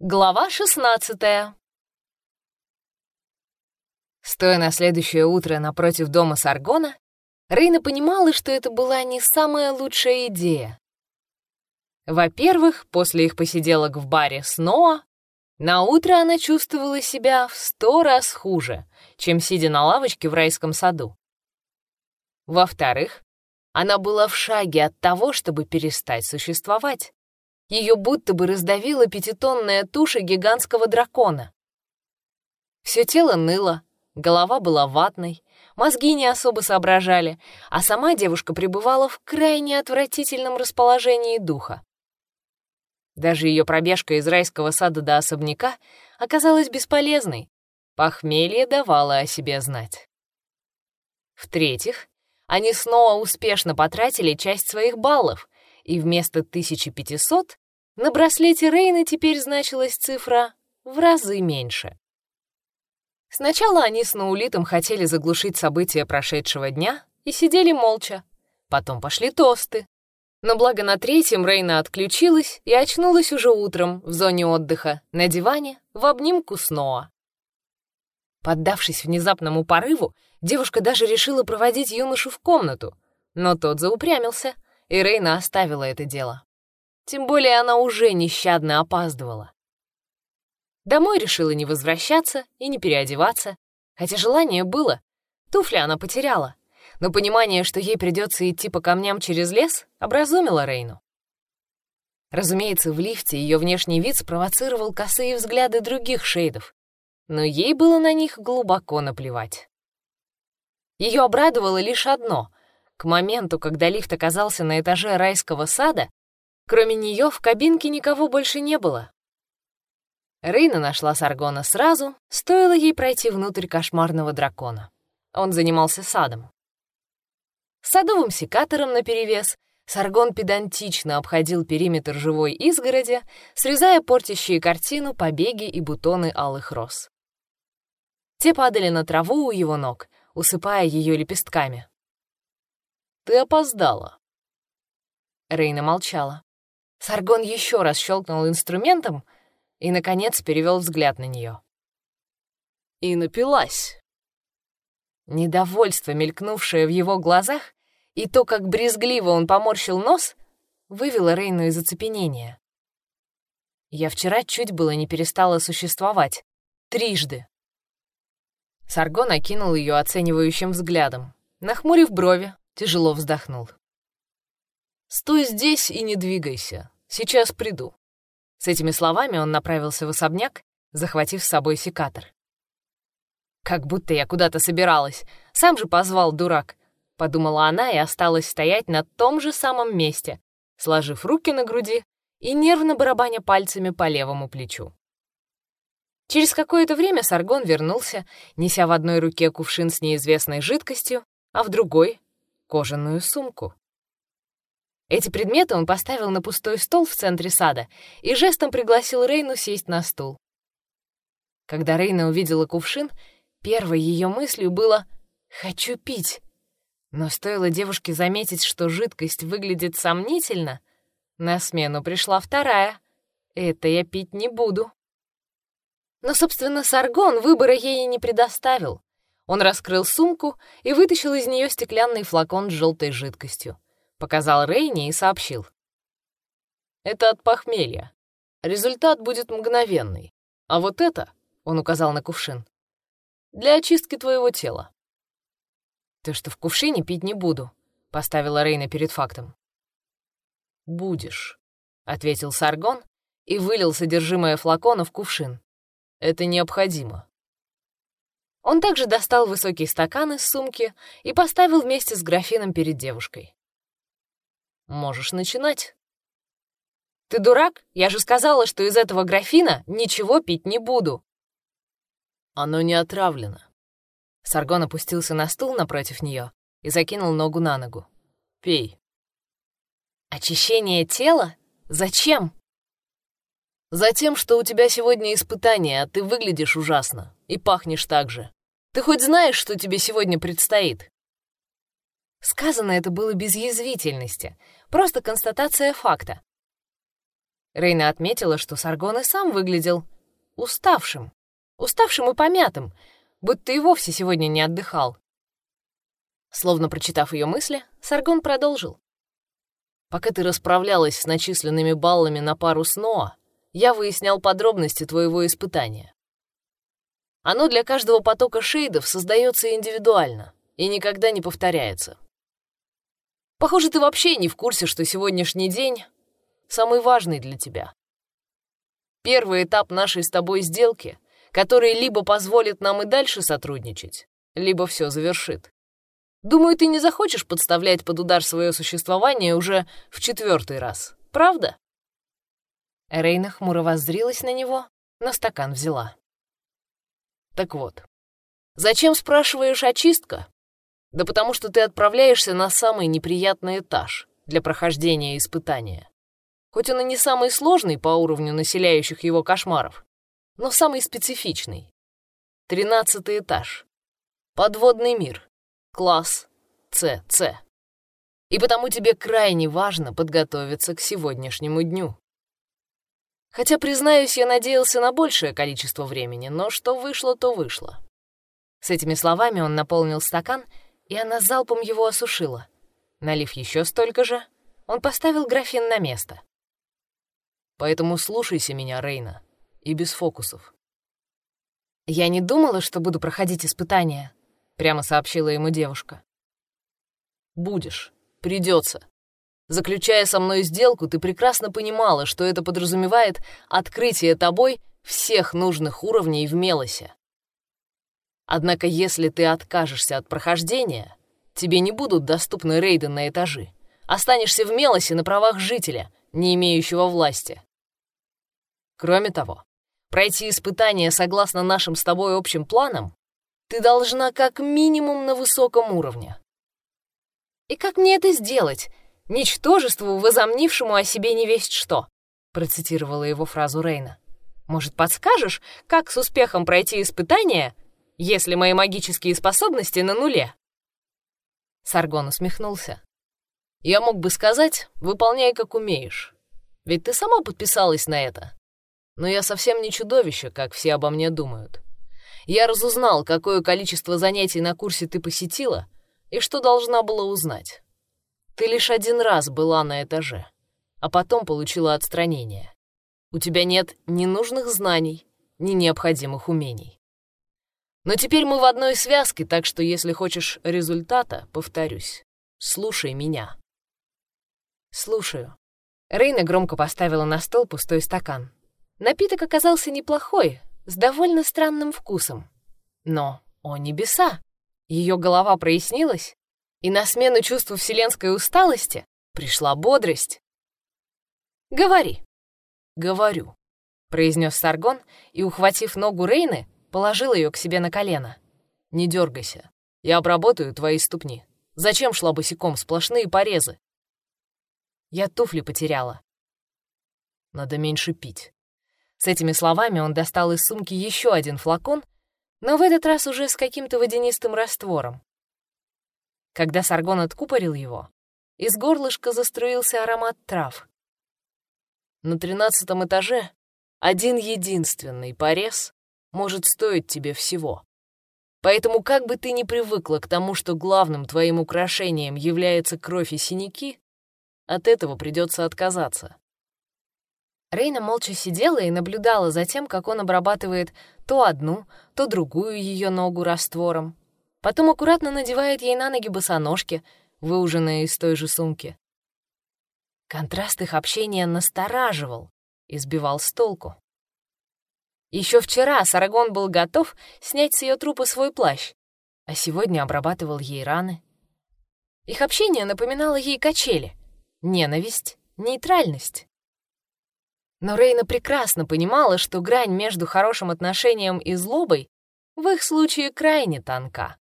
Глава 16 Стоя на следующее утро напротив дома Саргона, Рейна понимала, что это была не самая лучшая идея. Во-первых, после их посиделок в баре с Ноа, на утро она чувствовала себя в сто раз хуже, чем сидя на лавочке в райском саду. Во-вторых, она была в шаге от того, чтобы перестать существовать. Ее будто бы раздавила пятитонная туша гигантского дракона. Все тело ныло, голова была ватной, мозги не особо соображали, а сама девушка пребывала в крайне отвратительном расположении духа. Даже ее пробежка из райского сада до особняка оказалась бесполезной. Похмелье давало о себе знать. В-третьих, они снова успешно потратили часть своих баллов, и вместо 1500 на браслете Рейна теперь значилась цифра в разы меньше. Сначала они с Наулитом хотели заглушить события прошедшего дня и сидели молча. Потом пошли тосты. Но благо на третьем Рейна отключилась и очнулась уже утром в зоне отдыха, на диване, в обнимку с Ноа. Поддавшись внезапному порыву, девушка даже решила проводить юношу в комнату, но тот заупрямился — и Рейна оставила это дело. Тем более она уже нещадно опаздывала. Домой решила не возвращаться и не переодеваться, хотя желание было. Туфли она потеряла, но понимание, что ей придется идти по камням через лес, образумило Рейну. Разумеется, в лифте ее внешний вид спровоцировал косые взгляды других шейдов, но ей было на них глубоко наплевать. Ее обрадовало лишь одно к моменту, когда лифт оказался на этаже райского сада, кроме нее в кабинке никого больше не было. Рейна нашла Саргона сразу, стоило ей пройти внутрь кошмарного дракона. Он занимался садом. садовым секатором наперевес Саргон педантично обходил периметр живой изгороди, срезая портящие картину побеги и бутоны алых роз. Те падали на траву у его ног, усыпая ее лепестками. Ты опоздала». Рейна молчала. Саргон еще раз щелкнул инструментом и, наконец, перевел взгляд на нее. И напилась. Недовольство, мелькнувшее в его глазах, и то, как брезгливо он поморщил нос, вывело Рейну из оцепенения. Я вчера чуть было не перестала существовать. Трижды. Саргон окинул ее оценивающим взглядом. Нахмурив брови, тяжело вздохнул. «Стой здесь и не двигайся. Сейчас приду». С этими словами он направился в особняк, захватив с собой секатор. «Как будто я куда-то собиралась. Сам же позвал дурак», — подумала она и осталась стоять на том же самом месте, сложив руки на груди и нервно барабаня пальцами по левому плечу. Через какое-то время Саргон вернулся, неся в одной руке кувшин с неизвестной жидкостью, а в другой кожаную сумку. Эти предметы он поставил на пустой стол в центре сада и жестом пригласил Рейну сесть на стул. Когда Рейна увидела кувшин, первой ее мыслью было «хочу пить». Но стоило девушке заметить, что жидкость выглядит сомнительно, на смену пришла вторая. Это я пить не буду. Но, собственно, Саргон выбора ей не предоставил. Он раскрыл сумку и вытащил из нее стеклянный флакон с желтой жидкостью. Показал Рейни и сообщил. «Это от похмелья. Результат будет мгновенный. А вот это, — он указал на кувшин, — для очистки твоего тела». «То, что в кувшине пить не буду», — поставила Рейна перед фактом. «Будешь», — ответил Саргон и вылил содержимое флакона в кувшин. «Это необходимо. Он также достал высокий стакан из сумки и поставил вместе с графином перед девушкой. «Можешь начинать». «Ты дурак? Я же сказала, что из этого графина ничего пить не буду». «Оно не отравлено». Саргон опустился на стул напротив нее и закинул ногу на ногу. «Пей». «Очищение тела? Зачем?» «Затем, что у тебя сегодня испытание, а ты выглядишь ужасно и пахнешь так же. Ты хоть знаешь, что тебе сегодня предстоит?» Сказано это было без язвительности, просто констатация факта. Рейна отметила, что Саргон и сам выглядел уставшим. Уставшим и помятым, будто и вовсе сегодня не отдыхал. Словно прочитав ее мысли, Саргон продолжил. «Пока ты расправлялась с начисленными баллами на пару с Ноа, я выяснял подробности твоего испытания. Оно для каждого потока шейдов создается индивидуально и никогда не повторяется. Похоже, ты вообще не в курсе, что сегодняшний день самый важный для тебя. Первый этап нашей с тобой сделки, который либо позволит нам и дальше сотрудничать, либо все завершит. Думаю, ты не захочешь подставлять под удар свое существование уже в четвертый раз, правда?» Рейна хмуро воззрилась на него, но стакан взяла. «Так вот, зачем, спрашиваешь, очистка? Да потому что ты отправляешься на самый неприятный этаж для прохождения испытания. Хоть он и не самый сложный по уровню населяющих его кошмаров, но самый специфичный. Тринадцатый этаж. Подводный мир. Класс ЦЦ. И потому тебе крайне важно подготовиться к сегодняшнему дню. Хотя, признаюсь, я надеялся на большее количество времени, но что вышло, то вышло. С этими словами он наполнил стакан, и она залпом его осушила. Налив еще столько же, он поставил графин на место. Поэтому слушайся меня, Рейна, и без фокусов. «Я не думала, что буду проходить испытания», — прямо сообщила ему девушка. «Будешь. Придется. Заключая со мной сделку, ты прекрасно понимала, что это подразумевает открытие тобой всех нужных уровней в Мелосе. Однако если ты откажешься от прохождения, тебе не будут доступны рейды на этажи. Останешься в Мелосе на правах жителя, не имеющего власти. Кроме того, пройти испытание согласно нашим с тобой общим планам ты должна как минимум на высоком уровне. И как мне это сделать? Ничтожеству, возомнившему о себе не весть что, процитировала его фразу Рейна. Может, подскажешь, как с успехом пройти испытание, если мои магические способности на нуле? Саргон усмехнулся. Я мог бы сказать, выполняй как умеешь. Ведь ты сама подписалась на это. Но я совсем не чудовище, как все обо мне думают. Я разузнал, какое количество занятий на курсе ты посетила и что должна была узнать. Ты лишь один раз была на этаже, а потом получила отстранение. У тебя нет ни нужных знаний, ни необходимых умений. Но теперь мы в одной связке, так что если хочешь результата, повторюсь, слушай меня. Слушаю. Рейна громко поставила на стол пустой стакан. Напиток оказался неплохой, с довольно странным вкусом. Но, о небеса, ее голова прояснилась, и на смену чувству вселенской усталости пришла бодрость. «Говори». «Говорю», — произнес Саргон и, ухватив ногу Рейны, положил ее к себе на колено. «Не дергайся, я обработаю твои ступни. Зачем шла босиком, сплошные порезы?» «Я туфли потеряла». «Надо меньше пить», с этими словами он достал из сумки еще один флакон, но в этот раз уже с каким-то водянистым раствором. Когда Саргон откупорил его, из горлышка заструился аромат трав. На тринадцатом этаже один единственный порез может стоить тебе всего. Поэтому как бы ты ни привыкла к тому, что главным твоим украшением является кровь и синяки, от этого придется отказаться. Рейна молча сидела и наблюдала за тем, как он обрабатывает то одну, то другую ее ногу раствором. Потом аккуратно надевает ей на ноги босоножки, выуженные из той же сумки. Контраст их общения настораживал и сбивал с толку. Еще вчера Сарагон был готов снять с ее трупа свой плащ, а сегодня обрабатывал ей раны. Их общение напоминало ей качели. Ненависть, нейтральность. Но Рейна прекрасно понимала, что грань между хорошим отношением и злобой в их случае крайне тонка,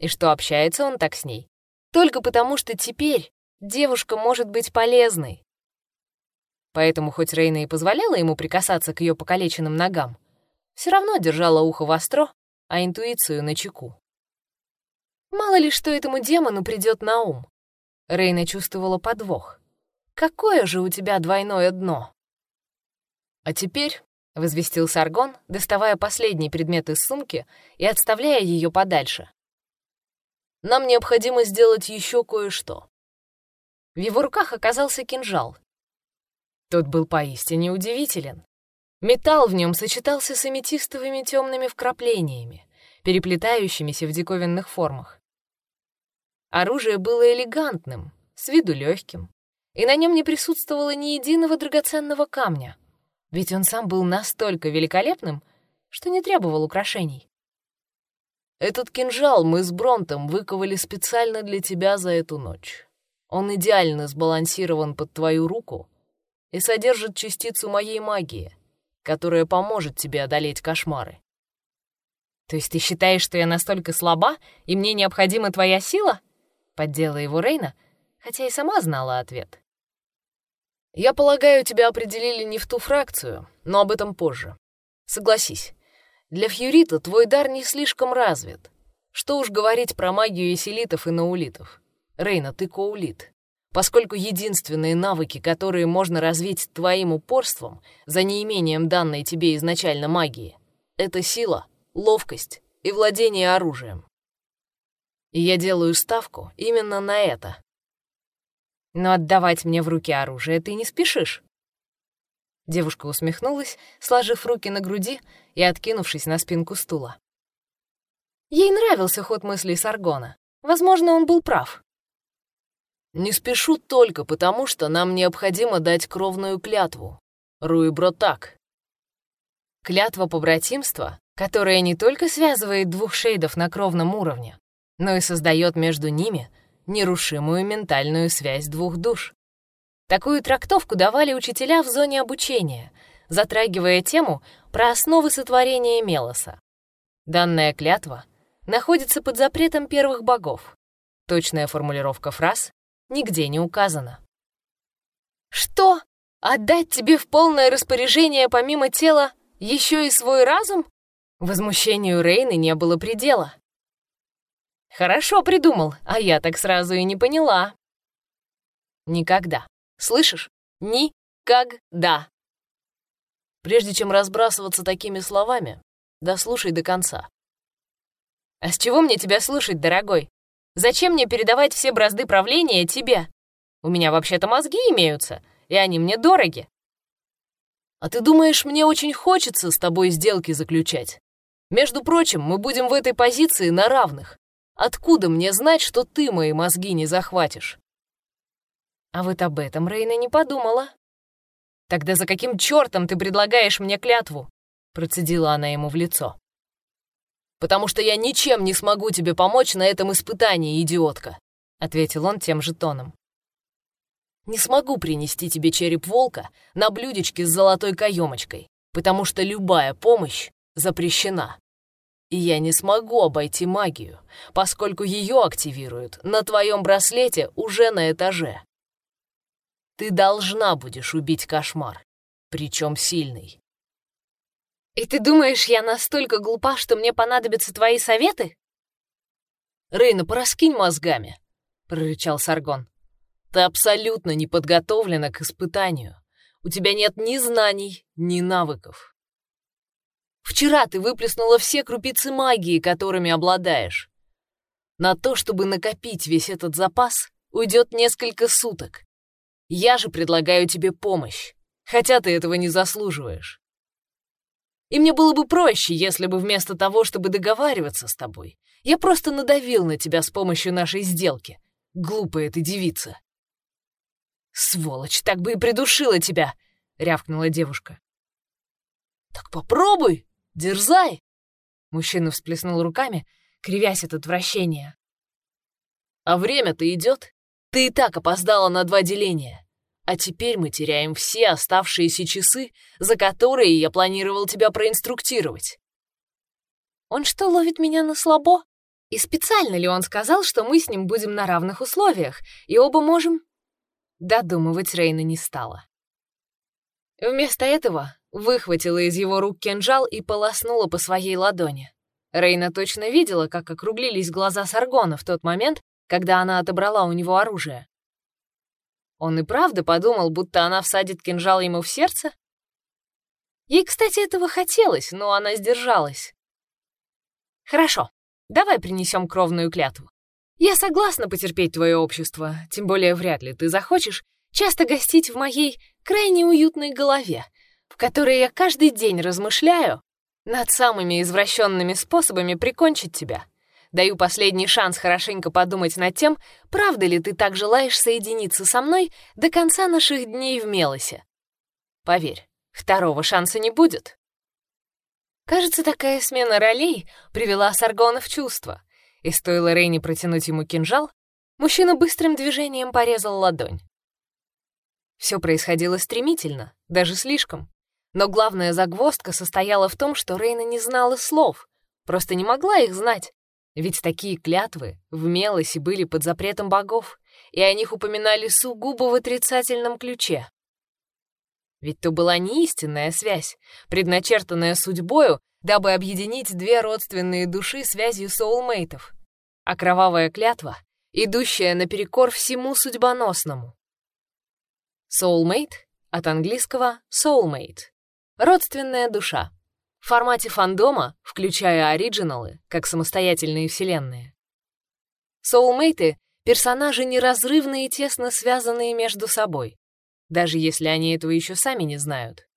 и что общается он так с ней только потому, что теперь девушка может быть полезной. Поэтому хоть Рейна и позволяла ему прикасаться к ее покалеченным ногам, все равно держала ухо востро, а интуицию на чеку. Мало ли что этому демону придет на ум. Рейна чувствовала подвох. Какое же у тебя двойное дно? «А теперь», — возвестил Саргон, доставая последний предмет из сумки и отставляя ее подальше, «нам необходимо сделать еще кое-что». В его руках оказался кинжал. Тот был поистине удивителен. Металл в нем сочетался с аметистовыми темными вкраплениями, переплетающимися в диковинных формах. Оружие было элегантным, с виду легким, и на нем не присутствовало ни единого драгоценного камня, ведь он сам был настолько великолепным, что не требовал украшений. «Этот кинжал мы с Бронтом выковали специально для тебя за эту ночь. Он идеально сбалансирован под твою руку и содержит частицу моей магии, которая поможет тебе одолеть кошмары. То есть ты считаешь, что я настолько слаба, и мне необходима твоя сила? Поддела его Рейна, хотя и сама знала ответ. Я полагаю, тебя определили не в ту фракцию, но об этом позже. Согласись, для Фьюрита твой дар не слишком развит. Что уж говорить про магию эсилитов и наулитов. Рейна, ты коулит поскольку единственные навыки, которые можно развить твоим упорством за неимением данной тебе изначально магии, это сила, ловкость и владение оружием. И я делаю ставку именно на это. Но отдавать мне в руки оружие ты не спешишь. Девушка усмехнулась, сложив руки на груди и откинувшись на спинку стула. Ей нравился ход мыслей Саргона. Возможно, он был прав. Не спешу только потому, что нам необходимо дать кровную клятву. Руибро так. Клятва побратимства, которая не только связывает двух шейдов на кровном уровне, но и создает между ними нерушимую ментальную связь двух душ. Такую трактовку давали учителя в зоне обучения, затрагивая тему про основы сотворения Мелоса. Данная клятва находится под запретом первых богов. Точная формулировка фраз нигде не указано. «Что? Отдать тебе в полное распоряжение помимо тела еще и свой разум?» Возмущению Рейны не было предела. «Хорошо придумал, а я так сразу и не поняла». «Никогда. Слышишь? Никогда!» Прежде чем разбрасываться такими словами, дослушай до конца. «А с чего мне тебя слушать, дорогой? Зачем мне передавать все бразды правления тебе? У меня вообще-то мозги имеются, и они мне дороги. А ты думаешь, мне очень хочется с тобой сделки заключать? Между прочим, мы будем в этой позиции на равных. Откуда мне знать, что ты мои мозги не захватишь? А вот об этом Рейна не подумала. Тогда за каким чертом ты предлагаешь мне клятву? Процедила она ему в лицо потому что я ничем не смогу тебе помочь на этом испытании, идиотка», — ответил он тем же тоном. «Не смогу принести тебе череп волка на блюдечке с золотой каемочкой, потому что любая помощь запрещена. И я не смогу обойти магию, поскольку ее активируют на твоем браслете уже на этаже. Ты должна будешь убить кошмар, причем сильный. «И ты думаешь, я настолько глупа, что мне понадобятся твои советы?» «Рейна, пораскинь мозгами», — прорычал Саргон. «Ты абсолютно не подготовлена к испытанию. У тебя нет ни знаний, ни навыков. Вчера ты выплеснула все крупицы магии, которыми обладаешь. На то, чтобы накопить весь этот запас, уйдет несколько суток. Я же предлагаю тебе помощь, хотя ты этого не заслуживаешь. И мне было бы проще, если бы вместо того, чтобы договариваться с тобой, я просто надавил на тебя с помощью нашей сделки. Глупая ты девица. «Сволочь, так бы и придушила тебя!» — рявкнула девушка. «Так попробуй, дерзай!» Мужчина всплеснул руками, кривясь от отвращения. «А время-то идет. Ты и так опоздала на два деления. А теперь мы теряем все оставшиеся часы, за которые я планировал тебя проинструктировать. Он что, ловит меня на слабо? И специально ли он сказал, что мы с ним будем на равных условиях, и оба можем... Додумывать Рейна не стала. Вместо этого выхватила из его рук кинжал и полоснула по своей ладони. Рейна точно видела, как округлились глаза Саргона в тот момент, когда она отобрала у него оружие. Он и правда подумал, будто она всадит кинжал ему в сердце? Ей, кстати, этого хотелось, но она сдержалась. «Хорошо, давай принесем кровную клятву. Я согласна потерпеть твое общество, тем более вряд ли ты захочешь часто гостить в моей крайне уютной голове, в которой я каждый день размышляю над самыми извращенными способами прикончить тебя. Даю последний шанс хорошенько подумать над тем, правда ли ты так желаешь соединиться со мной до конца наших дней в Мелосе. Поверь, второго шанса не будет. Кажется, такая смена ролей привела Саргона в чувство, и стоило Рейне протянуть ему кинжал, мужчина быстрым движением порезал ладонь. Все происходило стремительно, даже слишком. Но главная загвоздка состояла в том, что Рейна не знала слов, просто не могла их знать, ведь такие клятвы в Мелосе были под запретом богов, и о них упоминали сугубо в отрицательном ключе. Ведь то была не истинная связь, предначертанная судьбою, дабы объединить две родственные души связью соулмейтов, а кровавая клятва, идущая наперекор всему судьбоносному. Soulmate от английского soulmate — родственная душа, в формате фандома, включая оригиналы, как самостоятельные вселенные. Соулмейты — персонажи неразрывно и тесно связанные между собой, даже если они этого еще сами не знают.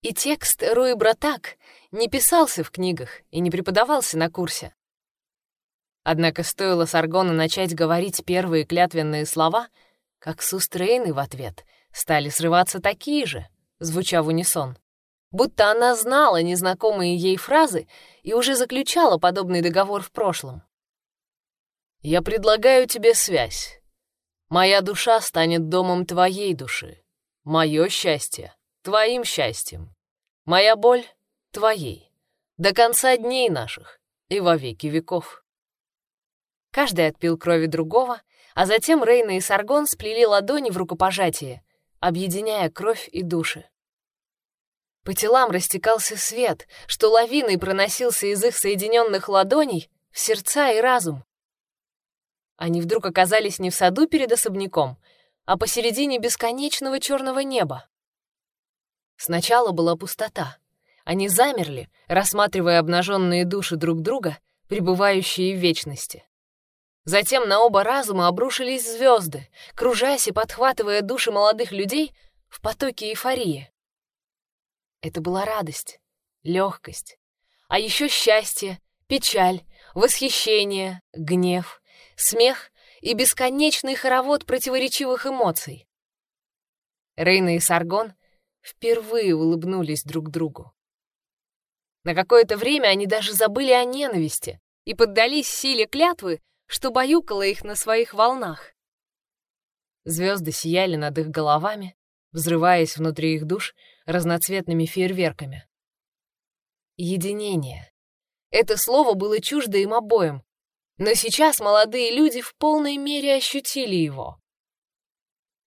И текст Руи Братак не писался в книгах и не преподавался на курсе. Однако стоило Саргону начать говорить первые клятвенные слова, как с уст в ответ стали срываться такие же, звуча в унисон будто она знала незнакомые ей фразы и уже заключала подобный договор в прошлом. «Я предлагаю тебе связь. Моя душа станет домом твоей души. Мое счастье — твоим счастьем. Моя боль — твоей. До конца дней наших и во веки веков». Каждый отпил крови другого, а затем Рейна и Саргон сплели ладони в рукопожатие, объединяя кровь и души. По телам растекался свет, что лавиной проносился из их соединенных ладоней в сердца и разум. Они вдруг оказались не в саду перед особняком, а посередине бесконечного черного неба. Сначала была пустота. Они замерли, рассматривая обнаженные души друг друга, пребывающие в вечности. Затем на оба разума обрушились звезды, кружась и подхватывая души молодых людей в потоке эйфории. Это была радость, легкость, а еще счастье, печаль, восхищение, гнев, смех и бесконечный хоровод противоречивых эмоций. Рейна и Саргон впервые улыбнулись друг другу. На какое-то время они даже забыли о ненависти и поддались силе клятвы, что баюкало их на своих волнах. Звезды сияли над их головами, взрываясь внутри их душ разноцветными фейерверками. Единение. Это слово было чуждо им обоим, но сейчас молодые люди в полной мере ощутили его.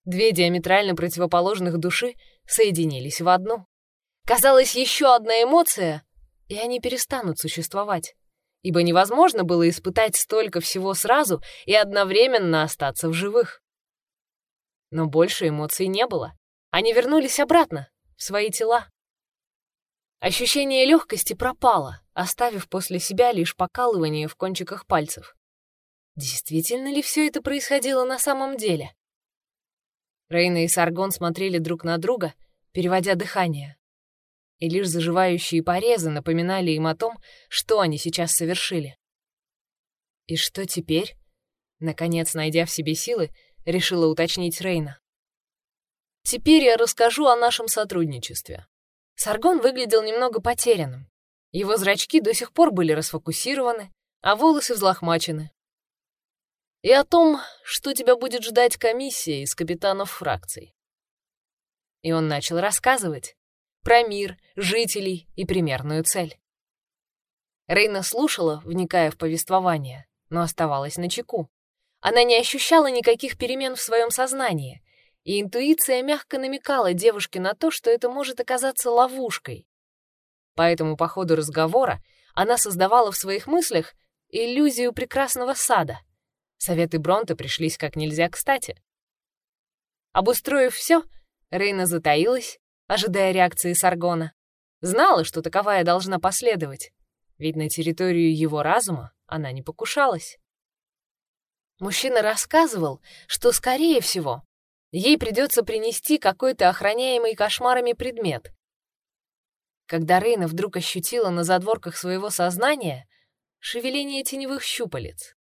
Две диаметрально противоположных души соединились в одну. Казалось, еще одна эмоция, и они перестанут существовать, ибо невозможно было испытать столько всего сразу и одновременно остаться в живых. Но больше эмоций не было. Они вернулись обратно, в свои тела. Ощущение легкости пропало, оставив после себя лишь покалывание в кончиках пальцев. Действительно ли все это происходило на самом деле? Рейна и Саргон смотрели друг на друга, переводя дыхание. И лишь заживающие порезы напоминали им о том, что они сейчас совершили. «И что теперь?» Наконец, найдя в себе силы, решила уточнить Рейна. Теперь я расскажу о нашем сотрудничестве. Саргон выглядел немного потерянным. Его зрачки до сих пор были расфокусированы, а волосы взлохмачены. И о том, что тебя будет ждать комиссия из капитанов фракций. И он начал рассказывать про мир, жителей и примерную цель. Рейна слушала, вникая в повествование, но оставалась на чеку. Она не ощущала никаких перемен в своем сознании, и интуиция мягко намекала девушке на то, что это может оказаться ловушкой. Поэтому по ходу разговора она создавала в своих мыслях иллюзию прекрасного сада. Советы Бронта пришлись как нельзя кстати. Обустроив все, Рейна затаилась, ожидая реакции Саргона. Знала, что таковая должна последовать, ведь на территорию его разума она не покушалась. Мужчина рассказывал, что, скорее всего, ей придется принести какой-то охраняемый кошмарами предмет. Когда Рейна вдруг ощутила на задворках своего сознания шевеление теневых щупалец.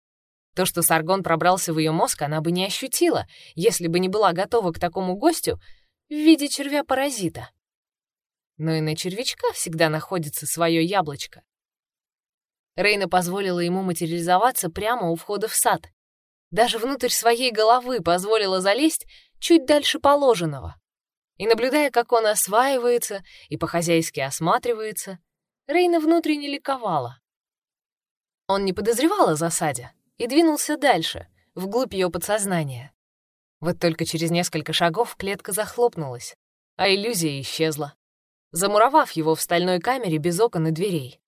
То, что Саргон пробрался в ее мозг, она бы не ощутила, если бы не была готова к такому гостю в виде червя-паразита. Но и на червячка всегда находится свое яблочко. Рейна позволила ему материализоваться прямо у входа в сад. Даже внутрь своей головы позволила залезть чуть дальше положенного. И наблюдая, как он осваивается и по-хозяйски осматривается, Рейна внутренне ликовала. Он не подозревал о засаде и двинулся дальше, вглубь ее подсознания. Вот только через несколько шагов клетка захлопнулась, а иллюзия исчезла, замуровав его в стальной камере без окон и дверей.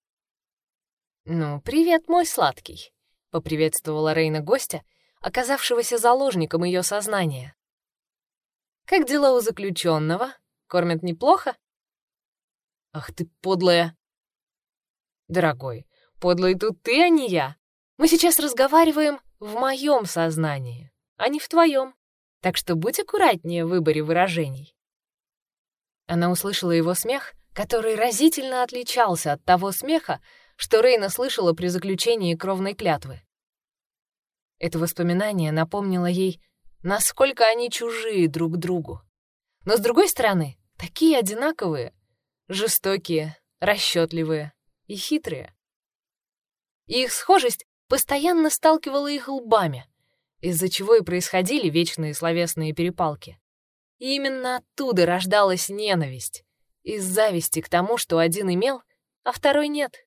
«Ну, привет, мой сладкий», — поприветствовала Рейна гостя, оказавшегося заложником ее сознания. «Как дела у заключенного? Кормят неплохо?» «Ах ты подлая!» «Дорогой, подлый тут ты, а не я. Мы сейчас разговариваем в моем сознании, а не в твоем. Так что будь аккуратнее в выборе выражений». Она услышала его смех, который разительно отличался от того смеха, что Рейна слышала при заключении кровной клятвы. Это воспоминание напомнило ей, насколько они чужие друг другу. Но, с другой стороны, такие одинаковые, жестокие, расчетливые и хитрые. И их схожесть постоянно сталкивала их лбами, из-за чего и происходили вечные словесные перепалки. И именно оттуда рождалась ненависть, из зависти к тому, что один имел, а второй нет.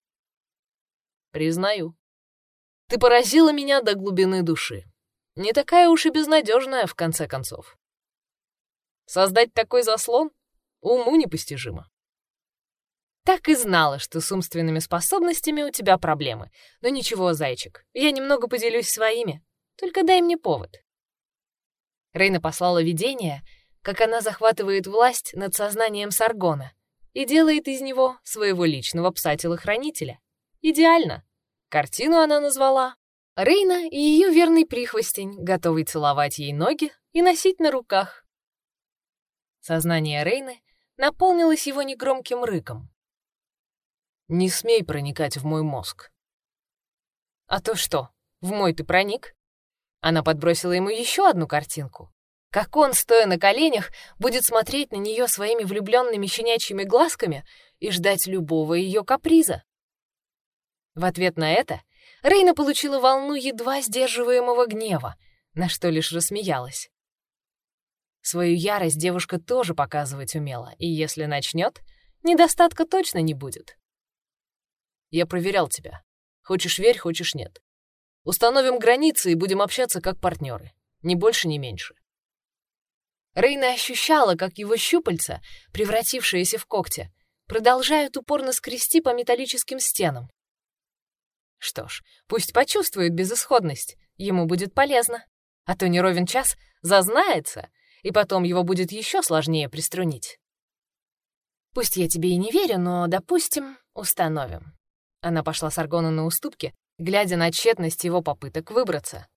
Признаю. Ты поразила меня до глубины души. Не такая уж и безнадежная, в конце концов. Создать такой заслон уму непостижимо. Так и знала, что с умственными способностями у тебя проблемы. Но ничего, зайчик, я немного поделюсь своими. Только дай мне повод. Рейна послала видение, как она захватывает власть над сознанием Саргона и делает из него своего личного пса-телохранителя. Идеально. Картину она назвала Рейна и ее верный прихвостень, готовый целовать ей ноги и носить на руках. Сознание Рейны наполнилось его негромким рыком. «Не смей проникать в мой мозг». «А то что, в мой ты проник?» Она подбросила ему еще одну картинку. Как он, стоя на коленях, будет смотреть на нее своими влюбленными щенячьими глазками и ждать любого ее каприза. В ответ на это Рейна получила волну едва сдерживаемого гнева, на что лишь рассмеялась. Свою ярость девушка тоже показывать умела, и если начнет, недостатка точно не будет. Я проверял тебя. Хочешь верь, хочешь нет. Установим границы и будем общаться как партнеры. Ни больше, ни меньше. Рейна ощущала, как его щупальца, превратившиеся в когти, продолжают упорно скрести по металлическим стенам, что ж, пусть почувствует безысходность, ему будет полезно. А то не ровен час зазнается, и потом его будет еще сложнее приструнить. Пусть я тебе и не верю, но, допустим, установим. Она пошла с Аргона на уступки, глядя на тщетность его попыток выбраться.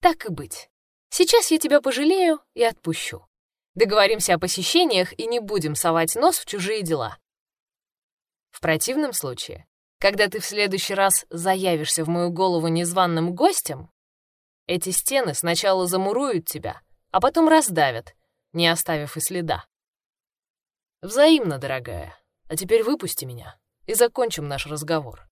Так и быть. Сейчас я тебя пожалею и отпущу. Договоримся о посещениях и не будем совать нос в чужие дела. В противном случае когда ты в следующий раз заявишься в мою голову незваным гостем, эти стены сначала замуруют тебя, а потом раздавят, не оставив и следа. Взаимно, дорогая. А теперь выпусти меня и закончим наш разговор.